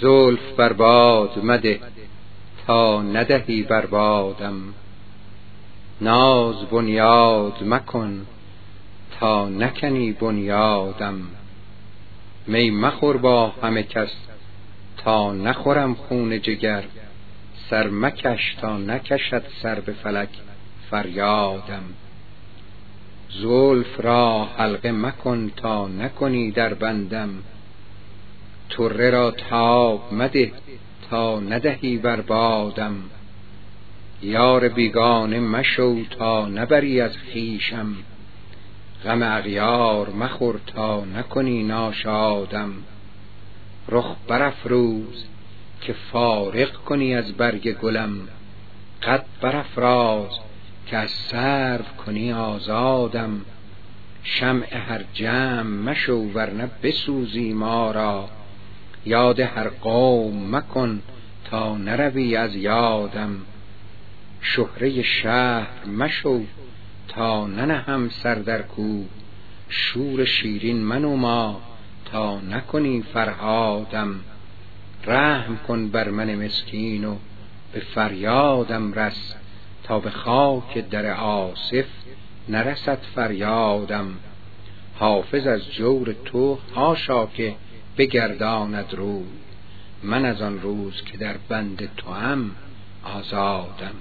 زلف بر باد مده تا ندهی بر بادم. ناز بنیاد مکن تا نکنی بنیادم. می مخور با همه کس تا نخورم خون جگر. سر مکش تا نکشد سر به فلک فریادم. زلف را حلقه مکن تا نکنی در بندم. طره را تاب مده تا ندهی بر بادم. یار بیگانه مشو تا نبری از خویشم. غم اغیار مخور تا نکنی ناشادم. رخ برافروز که فارغ کنی از برگ گلم. قد برافراز که از سرو کنی آزادم. شمع هر جمع مشو ورنه بسوزی ما را. یاد هر قوم مکن تا نروی از یادم. شهره شهر مشو تا ننهم سر در کوه شور شیرین منما تا نکنی فرهادم. رحم کن بر من مسکین و به فریادم رس تا به خاک در آصف نرسد فریادم. حافظ از جور تو هاشا که بگرداند روی. من از آن روز که در بند توام آزادم.